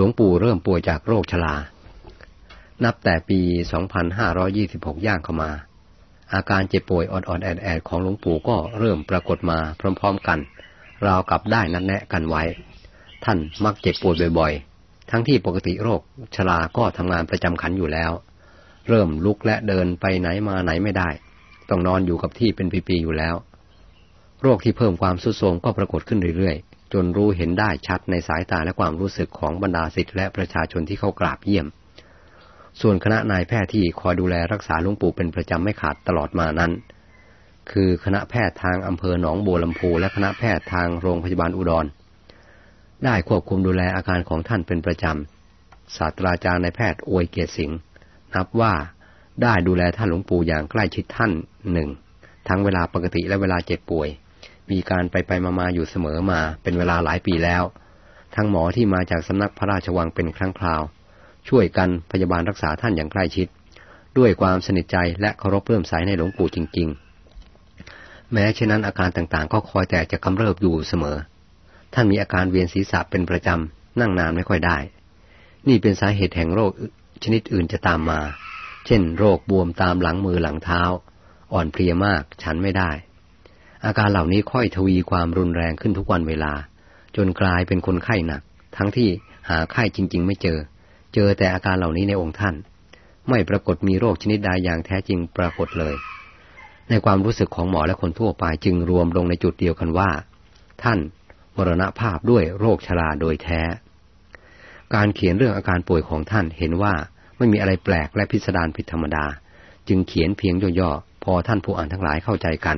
หลวงปู่เริ่มป่วยจากโรคชรา นับแต่ปี 2526 ย่างเข้ามา อาการเจ็บป่วยออดๆแอดๆของหลวงปู่ก็เริ่มปรากฏมาพร้อม ๆกัน ราวกับได้นัดแนะกันไว้ ท่านมักเจ็บป่วยบ่อยๆ ทั้งที่ปกติโรคชราก็ทำงานประจำขันอยู่แล้ว เริ่มลุกและเดินไปไหนมาไหนไม่ได้ ต้องนอนอยู่กับที่เป็นปีๆอยู่แล้ว โรคที่เพิ่มความสุดโทรมก็ปรากฏขึ้นเรื่อยๆ จนรู้เห็นได้ชัดในสายตาและความรู้สึกของบรรดาศิษย์และประชาชนที่เข้ากราบเยี่ยม ส่วนคณะนายแพทย์ที่คอยดูแลรักษาหลวงปู่เป็นประจำไม่ขาดตลอดมานั้น คือคณะแพทย์ทางอำเภอหนองบัวลำพูและคณะแพทย์ทางโรงพยาบาลอุดร ได้ควบคุมดูแลอาการของท่านเป็นประจำศาสตราจารย์นายแพทย์อวยเกียรติสิงห์นับว่าได้ดูแลท่านหลวงปู่อย่างใกล้ชิดท่านหนึ่งทั้งเวลาปกติและเวลาเจ็บป่วย มีการไปไปมามาอยู่เสมอมาเป็นเวลาหลายปีแล้ว ทั้งหมอที่มาจากสำนักพระราชวังเป็นครั้งคราว ช่วยกันพยาบาลรักษาท่านอย่างใกล้ชิด ด้วยความสนิทใจและเคารพเริ่มใสในหลวงปู่จริง ๆ แม้เช่นนั้นอาการต่างๆ ก็คอยแต่จะกำเริบอยู่เสมอ ท่านมีอาการเวียนศีรษะเป็นประจำนั่งนานไม่ค่อยได้ นี่เป็นสาเหตุแห่งโรคชนิดอื่นจะตามมา เช่น โรคบวมตามหลังมือหลังเท้า อ่อนเพลียมากฉันไม่ได้ อาการเหล่านี้ค่อยทวีความรุนแรงขึ้นทุกวันเวลา จนกลายเป็นคนไข้หนัก ทั้งที่หาไข้จริง ๆ ไม่เจอ เจอแต่อาการเหล่านี้ในองค์ท่าน ไม่ปรากฏมีโรคชนิดใดอย่างแท้จริงปรากฏเลย ในความรู้สึกของหมอและคนทั่วไปจึงรวมลงในจุดเดียวกันว่า ท่านมรณภาพด้วยโรคชราโดยแท้ การเขียนเรื่องอาการป่วยของท่านเห็นว่าไม่มีอะไรแปลกและพิสดารผิดธรรมดา จึงเขียนเพียงย่อๆพอท่านผู้อ่านทั้งหลายเข้าใจกัน